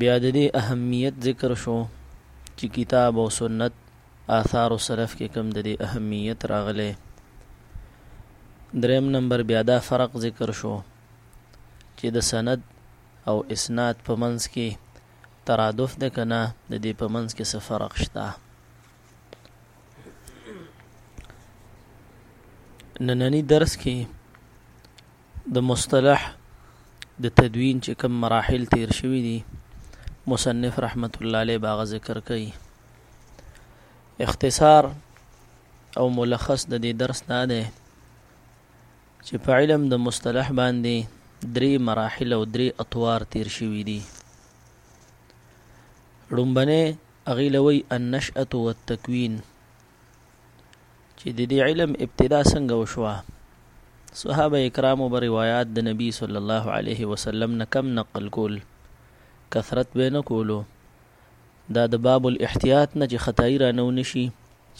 بیا د دې اهمیت ذکر شو چې کتاب او سنت آثار او سلف کې کم د دې اهمیت راغله دریم نمبر بیا دا فرق ذکر شو چې د سند او اسناد په منځ کې ترادف ده کنه د دې په منځ کې څه فرق شته نننی درس کې د مصطلح د تدوین چې کوم مراحل تیر شوي دي مصنف رحمت الله علیه باغ ذکر کوي اختصار او ملخص د دې درس دا دی چې په علم د مصطلح باندې درې مراحل او درې اطوار تیر شوي دي لومبنه اغیلوی النشأه والتکوین چې د دې علم ابتدا څنګه وشوه صحابه کرامو به روایات د نبی صلی الله علیه وسلم نه کم نقل کول کثرت به نه کولو دا د باب الاحتیاط نه چې خدای را نو نشي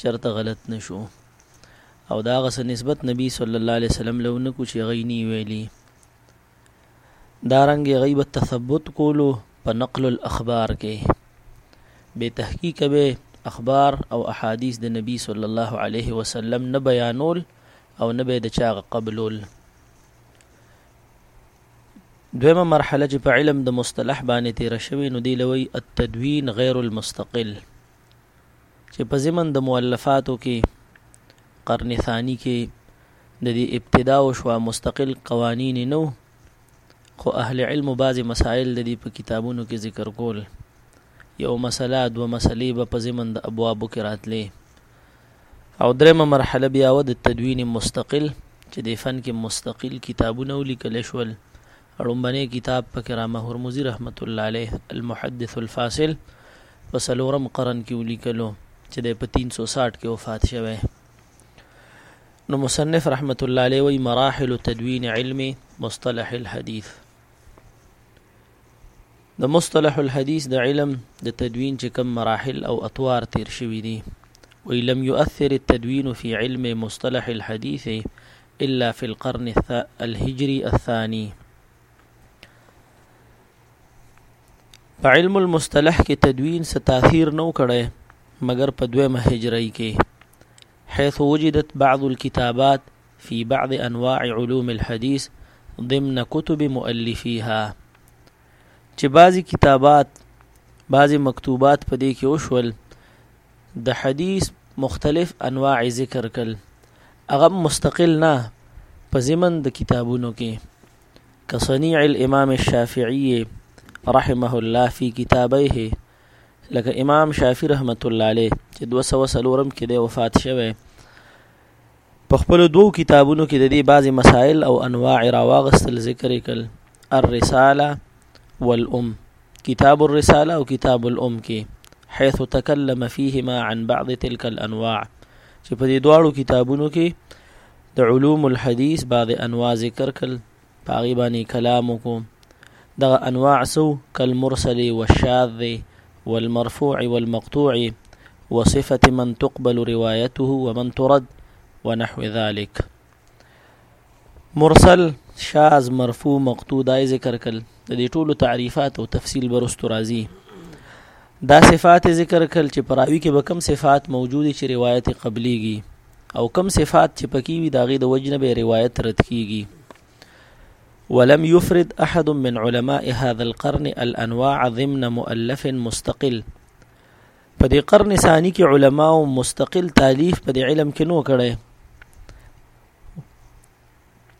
چرته غلط نشو او دا غس نسبت نبی صلی الله علیه وسلم له نکو چې غي نی ویلي دارنګ غي به تثبت کولو په نقل الاخبار کې به تحقیق به اخبار او احادیث د نبی صلی الله علیه وسلم نه بیانول او نه به د چا قبلول دویمه مرحله چې په علم د مصطلح باندې تیر شوی نو دی لوی التدوین غیر المستقل چې په زمن د مؤلفاتو کې قرن ثانی کې د دې ابتدا او شوا مستقل قوانین نه خو اهل علم بعض مسائل د دې په کتابونو کې ذکر کول یو مسله دو مسلې به په زمن د ابوابو کې راتلې او درېمه مرحله بیا و د تدوین مستقل چې د فن کې مستقل کتابونه ولیکل شول ړومبنی کتاب په کرامه هرمزی رحمت الله علیه المحدث الفاصل په څلورم قرن کې ولیکلو چې دی په 360 کې وفات شوی نو مصنف رحمت الله علیه وی مراحل تدوین علم مصطلح الحديث د مصطلح الحديث د علم د تدوين چې کم مراحل او اطوار تیر شوي دي وی لم يؤثر التدوين في علم مصطلح الحديث الا فی القرن الهجری الثانی په علم المصطلح کې تدوین څه تاثیر نو کړي مګر په دویمه هجری کې حيث وجدت بعض الكتابات في بعض انواع علوم الحديث ضمن كتب مؤلفيها چې بعضی کتابات بعضی مکتوبات په دې کې وشول د حدیث مختلف انواع ذکر کړل هغه مستقل نه په زمن د کتابونو کې کصنیع الامام الشافعی رحمه الله فی کتابیه لکه امام شافعی رحمت الله علیه چې 204 کې د وفات شوه په خپل دوو کتابونو کې د دې بعضی مسائل او انواع راواغستل ذکر کړل الرساله والام کتاب الرساله او کتاب الام کې حيث تكلم فيهما عن بعض تلك الانواع چې په دې دواړو کتابونو کې د علوم الحديث بعض انواع ذکر کړل په هغې باندې کلام وکړو دغه انواع سو کالمرسل والشاذ والمرفوع والمقطوع وصفة من تقبل روايته ومن ترد ونحو ذلك مرسل شاذ مرفوع مقطوع دای ذکر کل د دې ټولو تعریفات او تفصیل برستو راځي دا صفات ذکر کل چې پراوی کې به کم صفات موجودي چې روایت قبليږي او کم صفات چې پکې وي داغه د وجنه به روایت رد کیږي ولم يفرد احد من علماء هذا القرن الانواع ضمن مؤلف مستقل په دې قرن ثاني کې علما او مستقل تالیف په دې علم کې نو کړي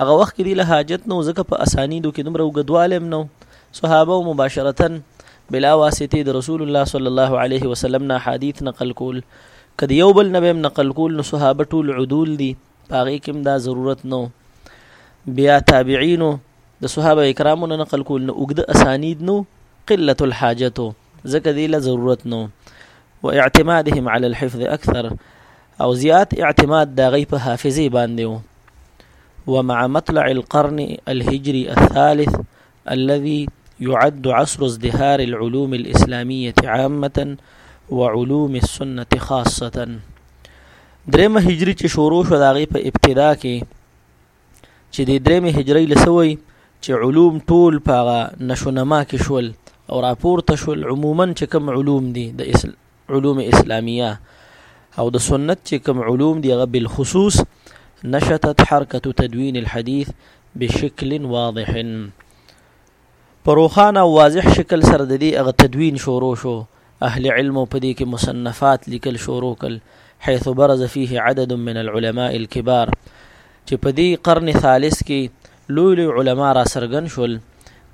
هغه وخت کې دی له حاجت نو ځکه په اسانیدو کې دومره وګدوالم نو صحابه او مباشرتا بلا واسطه د رسول الله صلی الله علیه وسلم نه حدیث نقل کول کدی یو بل نبی نقل کول نو صحابه ټول عدول دي پاغه کوم دا ضرورت نو بیا تابعینو د صحابه کرامو نه نقل کول نو وګد اسانید نو قله الحاجتو ځکه دی له ضرورت نو واعتمادهم على الحفظ اكثر او زیات اعتماد د غي په حافظه باندې وو ومع مطلع القرن الهجري الثالث الذي يعد عصر ازدهار العلوم الإسلامية عامة وعلوم السنة خاصة دریم هجری چې شروع شو داغه په ابتدا کې چې د دریم هجری لسوي چې علوم ټول په نشونما کې شول او راپورته شول عموما چې کوم علوم دي د اسلام علوم اسلامیه او د سنت چې کوم علوم دی هغه بالخصوص نشطت حرکت تدوین الحديث بشکل واضح پروخانه واضح شکل سره د دې هغه تدوین شروع شو اهل علم په دې کې مصنفات لیکل شروع کړ حيث برز فيه عدد من العلماء الكبار چې په دې قرن ثالث کې لوی لوی علما را سرګن شول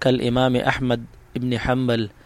کل امام احمد ابن حنبل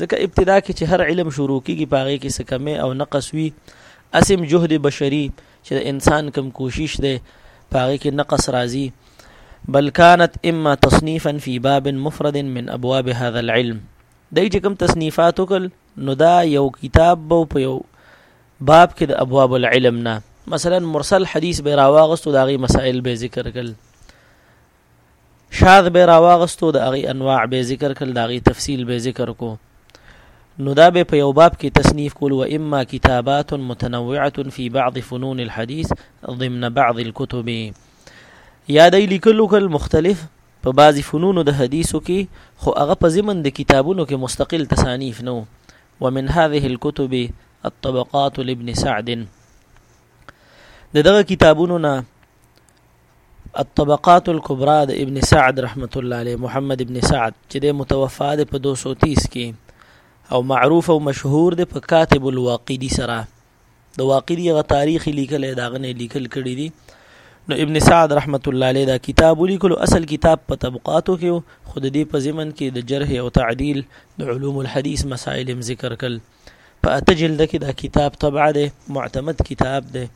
ځکه ابتدا کې چې هر علم شروع کیږي په هغه کې څه کمی او نقص وي اسیم جهد بشری چې د انسان کم کوشش دی په هغه کې نقص راځي بل كانت اما تصنيفا في باب مفرد من ابواب هذا العلم دای چې کوم تصنیفات وکړ نو دا یو کتاب بو په یو باب کې د ابواب العلم نه مثلا مرسل حدیث به راواغستو داغي مسائل به ذکر کړل شاغ به راواغستو د هغه انواع به ذکر کړل د هغه تفصیل به ذکر کو نو دا به په یو باب کې تصنیف کول و اما کتابات متنوعه فی بعض فنون الحديث ضمن بعض الكتب یا د لیکلو کل مختلف په بعضی فنونو د حدیثو کې خو هغه په ضمن د کتابونو کې مستقل تصانیف نو ومن هذه الكتب الطبقات لابن سعد د دغه کتابونو نه الطبقات الكبرى د ابن سعد رحمت الله علیه محمد ابن سعد چې د متوفا د په 230 کې او معروف او مشهور د په کاتب الواقدی سره د واقدی غ تاریخ لیکل دا غنه لیکل کړی دی نو ابن سعد رحمت الله علیه دا کتاب لیکلو اصل کتاب په طبقاتو کې خود دې په زمن کې د جرح او تعدیل د علوم الحديث مسائل ذکر کړل په اته جلد کې دا کتاب طبعه ده معتمد کتاب ده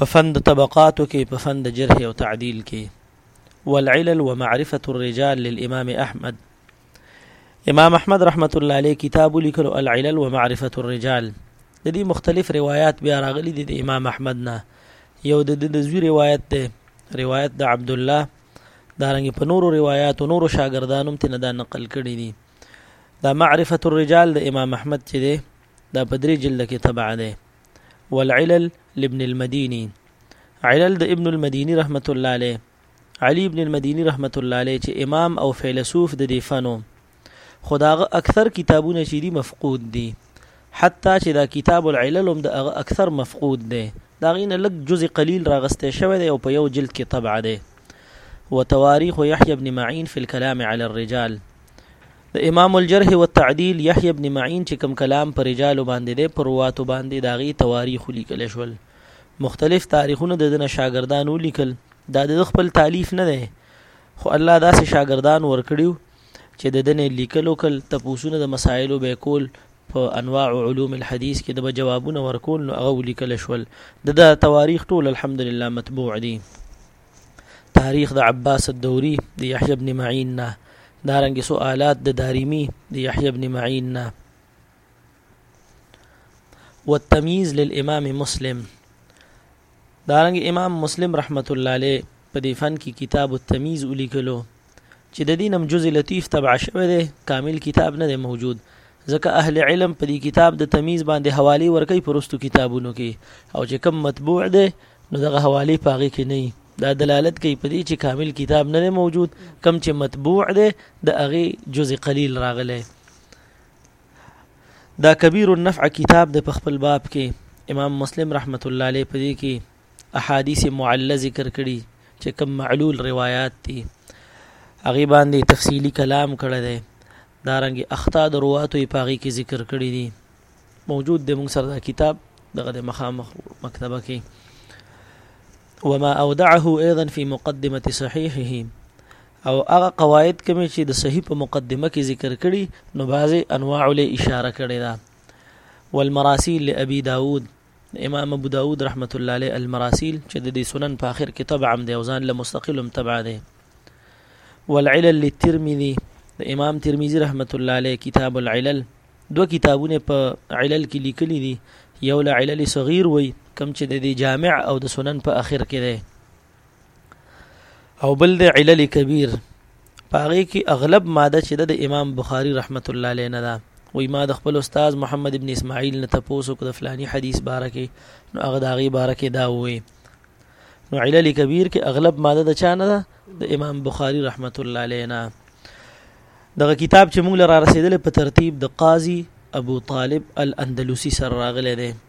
په فن د طبقاتو کې په فن د جرح او تعدیل کې والعلل ومعرفه الرجال للامام احمد امام احمد رحمت الله علیه کتاب لیکلو العلل ومعرفه الرجال د دې مختلف روایت بیا راغلي دي د امام احمد نه یو د د زوی روایت دی روایت د عبد الله دارنګ په نورو روایتو نورو شاګردانو ته نه دا نقل کړي دي دا معرفه الرجال د امام احمد چې دی دا په درې جلد کې تبع دی والعلل لابن المديني علل د ابن المديني رحمت الله عليه علي ابن المديني رحمت الله عليه چې امام او فیلسوف د دې فنو خداغه اکثر کتابونه چې دي مفقود دي حتی چې دا کتاب العلل هم د هغه اکثر مفقود دی دا غینه لږ جزء قلیل راغسته شوی دی او په یو جلد کې طبع دی وتواريخ يحيى بن معين في الكلام على الرجال د امام الجرح والتعدیل یحیی بن معین چې کوم کلام پر رجالو باندې دی پر رواتو باندې د هغې تواریخ ولیکل شول مختلف تاریخونه د ده نه شاګردان ولیکل دا د خپل تالیف نه دی خو الله داسې شاګردان ورکړیو چې د دنه لیکلو کل تپوسونه د مسایلو به کول په انواع علوم الحديث کې د جوابونه ورکول نو هغه لیکل شول د تواریخ ټول الحمدلله مطبوع دي تاریخ د عباس الدوری د یحیی ابن معین نه دارنګ سوالات د داریمی د یحیی ابن معین نه والتمييز للامام مسلم دارنګ امام مسلم رحمت الله علیه په دې فن کې کتاب التمييز ولیکلو چې د دین هم جز لطیف طبع شوی دی کامل کتاب نه دی موجود ځکه اهل علم په دې کتاب د تمیز باندې حوالی ورکي پرستو کتابونو کې او چې کم مطبوع دی نو دغه حوالی پاغي کې نه دا دلالت کوي په دې چې کامل کتاب نه دی موجود کم چې مطبوع دی د هغه جز قلیل راغلی دا کبیر النفع کتاب د په خپل باب کې امام مسلم رحمت الله علیه په دې کې احادیث معله ذکر کړي چې کوم معلول روایات دي هغه باندې تفصیلی کلام کړی دی دا رنګ اخطا د رواتو په هغه کې ذکر کړی دي موجود د موږ سره دا کتاب دغه د مخامخ مکتبه کې وما اودعه ايضا في مقدمه صحيحه او هغه قواعد کوم چې د صحیح په مقدمه کې ذکر کړي نو بعضي انواع له اشاره کړي دا والمراسيل لابي داود د امام ابو داود رحمت الله علیه المراسیل چې د دې سنن په اخر کې طبعا دی او ځان له مستقل هم طبعا دی والعلل للترمذي د امام ترمذی رحمت الله علیه کتاب العلل دو کتابونه په علل کې لیکلي دي یو له علل صغیر وای کم چې د دې جامع او د سنن په اخر کې دی او بل د علل کبیر پاغه کې اغلب ماده چې د امام بخاری رحمت الله علیه نه ده وای ما د خپل استاد محمد ابن اسماعیل نه تاسو کو د فلانی حدیث باره کې نو هغه د هغه باره کې دا وای نو علل کبیر کې اغلب ماده د چا نه ده د امام بخاری رحمت الله علیه نه دغه کتاب چې موږ لاره رسیدل په ترتیب د قاضي ابو طالب الاندلسي سره راغلی دی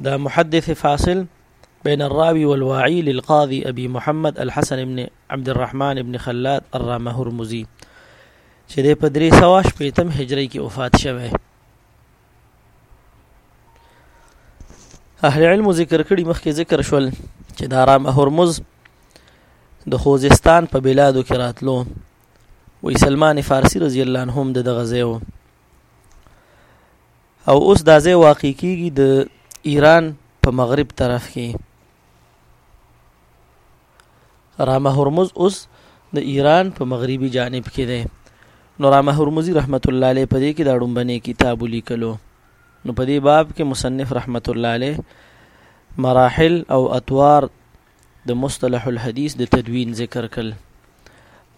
دا محدث فاصل بين الراوي والواعي للقاضي أبي محمد الحسن بن عبد الرحمن بن خلاد الرامه هرمزي چې د پدری سواش پیتم هجری کې وفات شوه اهل علم ذکر کړي مخکې ذکر شول چې د آرام هرمز د خوزستان په بلادو کې راتلو وې سلمان فارسی رضی الله عنهم د غزیو او اوس دا ځای واقع کیږي د ایران په مغرب طرف کې رامه هرمز اوس د ایران په مغربي جانب کې دی نو رامه هرمزي رحمت الله علیه په دې کې دا ډومبني کتاب لیکلو نو په دې باب کې مصنف رحمت الله علیه مراحل او اطوار د مصطلح الحديث د تدوین ذکر کړ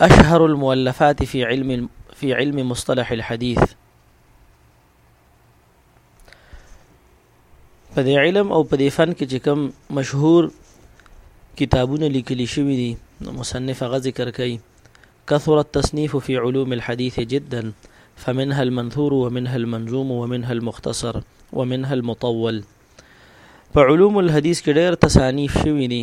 اشهر المؤلفات في علم في علم مصطلح الحديث په دې علم او په دې فن کې چې کوم مشهور کتابونه لیکل شوی دي نو مصنف غ ذکر کوي كثر التصنيف في علوم الحديث جدا فمنها المنثور ومنها المنظوم ومنها المختصر ومنها المطول په علوم الحديث کې ډېر تصانیف شوی دي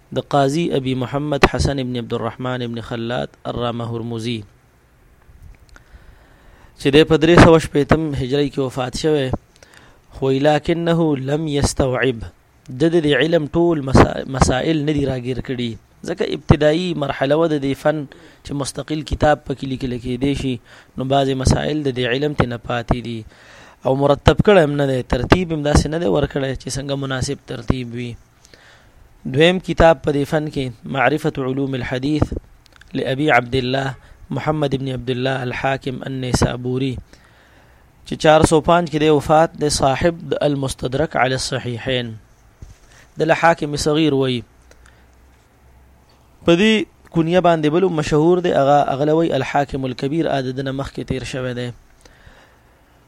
د قاضي ابي محمد حسن ابن عبد الرحمن ابن خلاد الرامه هرمزي چې د په 318 هجری کې وفات شوه خو لکنه لم يستوعب د دې علم ټول مسائل نه دی راګیر کړي ځکه ابتدایي مرحله و د دې فن چې مستقل کتاب پکې لیکل کېدې شي نو بعضې مسائل د دې علم ته نه پاتې دي او مرتب کړه هم نه دی ترتیب هم داسې نه دی ورکړی چې څنګه مناسب ترتیب وي دویم کتاب په دې فن کې معرفت علوم الحديث لأبي عبد الله محمد ابن عبد الله الحاکم النیسابوری چې 405 کې د وفات د صاحب د المستدرک علی الصحیحین د حاکم صغیر وای په دې کنیه باندې بل مشهور دی هغه اغلوی الحاکم الكبير عاددنه مخ کې تیر شوی دی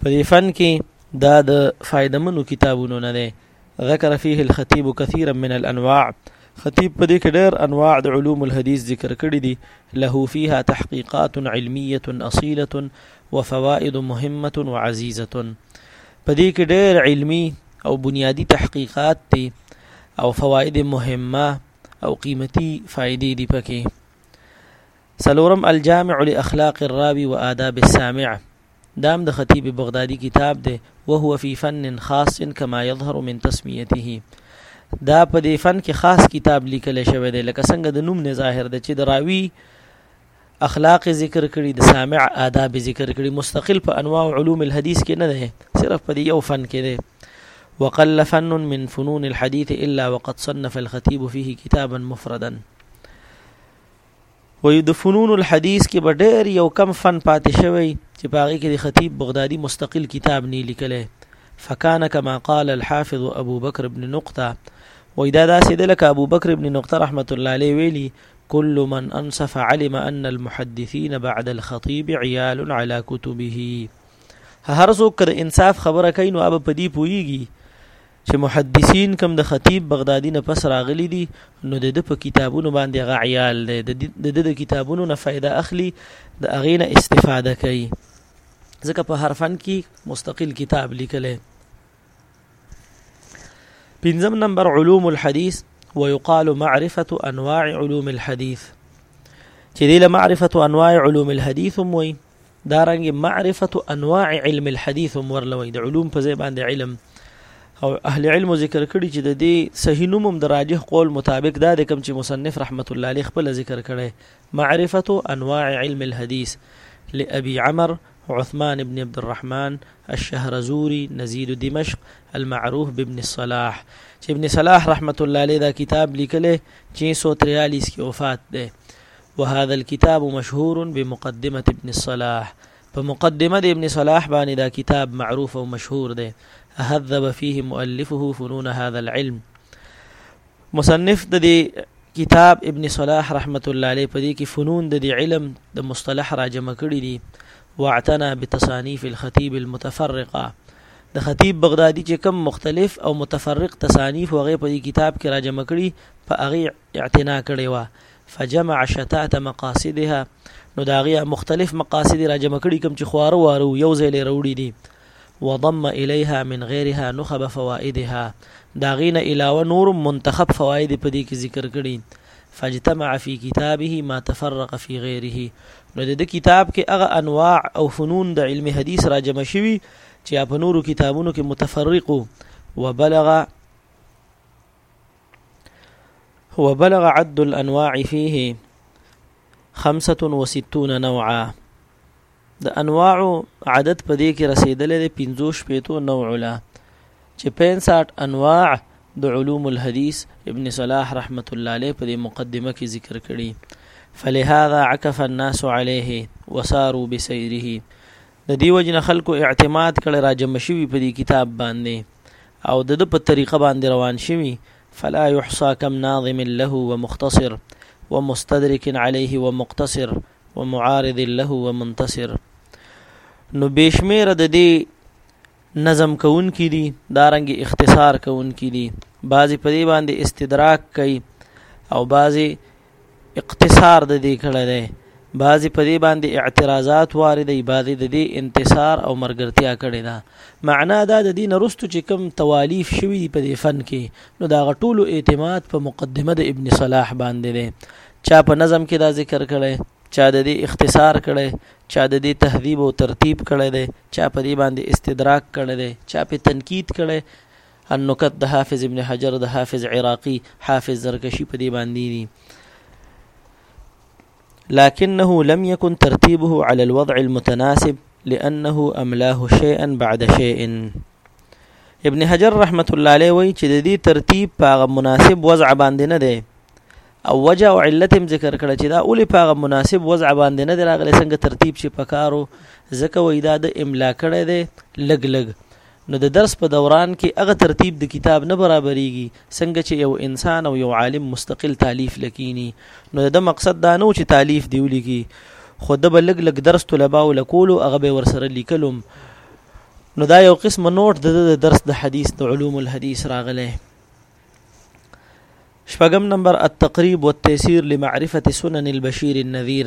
په دې فن کې دا د فائدمنو کتابونو نه دی ذکر فيه الخطيب كثيرا من الانواع خطيب په دې کې ډېر انواع د علوم الحديث ذکر کړی دي له فيها تحقيقات علميه اصيله وفوائد مهمه وعزيزه په دې کې ډېر علمي او بنيادي تحقيقات دي او فوائد مهمه او قيمتي فائدې دي پکې سلورم الجامع لاخلاق الراوي وآداب السامع دام د خطیب بغدادي کتاب دی وهو فی فن خاص کما یظهر من تسمیته دا په دې فن کې خاص کتاب لیکل شوی دی لکه څنګه د نوم نه ظاهر دی چې د راوی اخلاق ذکر کړي د سامع آداب ذکر کړي مستقل په انواع علوم الحديث کې نه ده صرف په یو فن کې ده وقل فن من فنون الحديث الا وقد صنف الخطيب فيه كتابا مفردا وي د فنون الحديث کې به ډېر یو کم فن پاتې شوی چې په هغه کې د خطیب بغدادي مستقل کتاب نه لیکلی فکان کما قال الحافظ ابو بکر ابن نقطه وي دا داسې د لکه ابو بکر ابن نقطه رحمت الله علیه ویلي كل من انصف علم ان المحدثين بعد الخطيب عيال على كتبه هر څوک د انصاف خبره کوي نو اب پدی پويږي چې محدثین کوم د خطیب بغدادي نه پس راغلي دي نو د د په کتابونو باندې هغه عیال دی د د د کتابونو نه فائدہ اخلي د هغې نه استفاده کوي ځکه په هر فن کې مستقل کتاب لیکلی پنځم نمبر علوم الحديث ويقال معرفة انواع علوم الحديث چې دی له معرفة انواع علوم الحديث هم وایي دارنګ معرفت انواع علم الحديث هم ورله وي د علوم په ځای باندې علم او اهل علم ذکر کړي چې د دې صحیح نوم هم د راجح قول مطابق دا د کوم چې مصنف رحمت الله علیه خپل ذکر کړي معرفت انواع علم الحديث لابي عمر عثمان بن عبد الرحمن الشهرزوري نزيل دمشق المعروف بابن الصلاح چې ابن صلاح رحمت الله علیه دا کتاب لیکلی 643 کې وفات ده وهذا الكتاب مشهور بمقدمة ابن الصلاح په مقدمه د ابن صلاح باندې دا کتاب معروف او مشهور دی هذب فيه مؤلفه فنون هذا العلم مصنف د دې کتاب ابن صلاح رحمت الله علیه په دې کې فنون د دې علم د مصطلح را جمع کړی دي واعتنا بتصانیف الخطيب المتفرقه د خطيب بغدادي چې کم مختلف او متفرق تصانیف وغه په دې کتاب کې را جمع کړی په هغه اعتنا کړې وه فجمع شتات مقاصدها نو دا غي مختلف مقاصد را جمع کړي کوم چې خوارو وارو یو ځای لري وروړي دي وضم الیها من غیرها نخب فوائدها دا غینه علاوه نور منتخب فواید په دې کې ذکر کړي فاجتمع فی کتابه ما تفرق فی غیره نو د کتاب کې هغه انواع او فنون د علم حدیث را جمع شوي چې په نورو کتابونو کې متفرقو وبلغ وبلغ عد الانواع فيه 65 نوعا د انواع عدد په دې کې رسیدلې د 15 شپېتو نوع له چې 65 انواع د علوم الحديث ابن صلاح رحمت الله عليه په مقدمه کې ذکر کړي فلهذا عكف الناس عليه وساروا بسيره د دې وجنه خلکو اعتماد کړي راجم شوي په دې کتاب باندې او د د په طریقه باندې روان شوي فلا يحصى كم ناظم له ومختصر ومستدرك عليه ومقتصر ومعارض له ومنتصر نو بشمیر د دې نظم کون کې دي دارنګ اختصار کون کې دي بعضی په دې باندې استدراک کوي او بعضی اقتصار د دې کړه دی بعضی په دې باندې اعتراضات واردې بعضی د دې انتصار او مرګرتیا کړې ده معنا دا د دین رستو چې کم توالیف شوی دی په دې فن کې نو دا غټولو اعتماد په مقدمه د ابن صلاح باندې دی چا په نظم کې دا ذکر کړي چا د دې اختصار کړي چا د دې تهذیب او ترتیب کړي دی چا په دې باندې استدراک کړي دی چا په تنقید کړي النکت د حافظ ابن حجر د حافظ عراقي حافظ زرکشي په دې باندې دي لكنه لم يكن ترتيبه على الوضع المتناسب لأنه أملاه شيئا بعد شيء ابن حجر رحمت الله علیه وی چې د دې ترتیب په مناسب وضع باندې نه دی او وجه او علت هم ذکر کړه چې دا اولی په مناسب وضع باندې نه دی راغلی څنګه ترتیب چې پکارو ځکه وی دا د املا کړه دی لګ لګ نو د درس په دوران کې هغه ترتیب د کتاب نه برابریږي څنګه چې یو انسان او یو عالم مستقل تالیف لکینی نو د ده مقصد دا نه و چې تالیف دی ولیکي خو ده به لږ لږ درس طلباو له کولو هغه به یې ورسره لیکلم نو دا یو قسم نوټ د ده د درس د حدیث د علوم الحدیث راغلی شپږم نمبر التقریب والتيسير لمعرفة سنن البشير النذير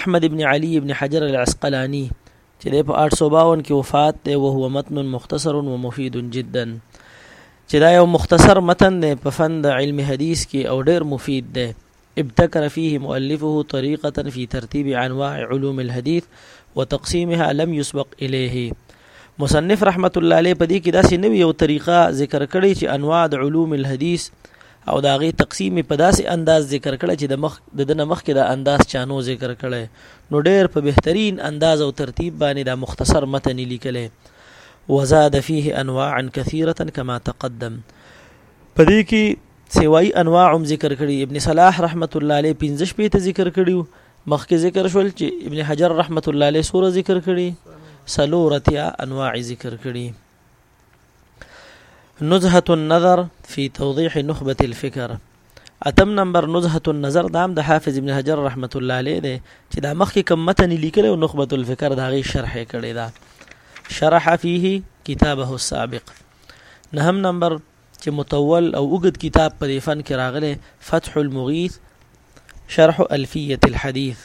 احمد ابن علي ابن حجر العسقلاني چې د په 852 کې وفات دی او هو متن مختصر او مفید جدا چې دا یو مختصر متن دی په فن د علم حدیث کې او ډیر مفید دی ابتكر فيه مؤلفه طريقة في ترتيب أنواع علوم الحديث وتقسيمها لم يسبق إليه مصنف رحمت الله علیه په دې کې داسې نوې یو طریقه ذکر کړې چې انواع د علوم الحديث او د هغې تقسیم مې په داسې انداز ذکر کړی چې د مخ د دنه مخکې دا انداز چانو ذکر کړی نو ډېر په بهترین انداز او ترتیب باندې دا مختصر متن لیکلی وزاد فيه انواعا كثيره كما تقدم په دې کې سوای انواع هم ذکر کړي ابن صلاح رحمت الله علیه 15 شپې ته ذکر کړي مخکې ذکر شول چې ابن حجر رحمت الله علیه سوره ذکر کړي سلورتیا انواع ذکر کړي نزهه النظر فی توضیح نخبه الفکر اتم نمبر نزهه النظر دام د حافظ ابن حجر رحمت الله علیه دی چې دا مخکې کوم متن لیکل او نخبه الفکر دا غي شرح کړی دا شرح فيه کتابه السابق نهم نمبر چې متول او وګد کتاب په فن کې راغله فتح المغیث شرح الفیه الحديث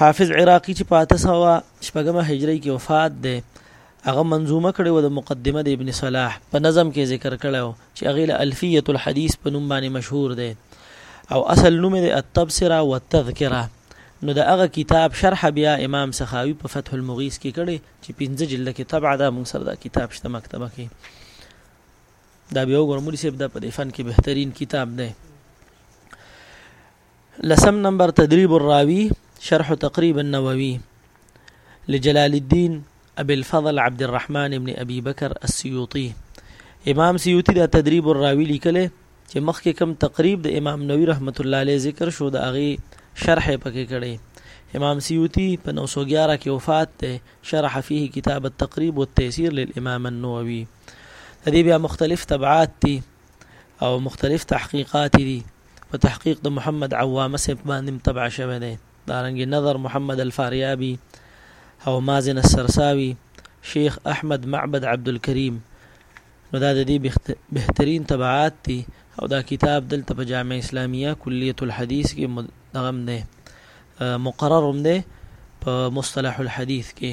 حافظ عراقي چې په 800 شپږمه هجری کې وفات دی هغه منظومه کړې و د مقدمه د ابن صلاح په نظم کې ذکر کړی و چې هغه له الفیه الحدیث په نوم باندې مشهور دی او اصل نوم یې التبصره والتذکره نو د هغه کتاب شرح بیا امام سخاوي په فتح المغیث کې کړي چې پنځه جلد کې طبع دا موږ سره دا کتاب شته مکتبه کې دا بیا وګورم مولوی صاحب دا په فن کې بهترین کتاب دی لسم نمبر تدريب الراوي شرح تقريب النووي لجلال الدين أبي الفضل عبد الرحمن بن أبي بكر السيوطي امام سيوطي دا تدريب الراوي لیکلی چې مخکې کم تقریب د امام نووي رحمت الله علیه ذکر شو د هغه شرح پکې کړي امام سیوطي په 911 کې وفات ده شرح فيه کتاب التقريب والتيسير للامام النووي دې بیا مختلف تبعات دي او مختلف تحقیقات دي په تحقیق د محمد عوامه سپ باندې متبع شوه دی دارنګ نظر محمد الفاریابی او مازن السرساوی شیخ احمد معبد عبد الكريم نو دا د دې بهترین تبعات دي او دا کتاب دلته په جامعه اسلامیه کلیه الحدیث کې دغم نه مقرر هم ده په مصطلح الحديث کې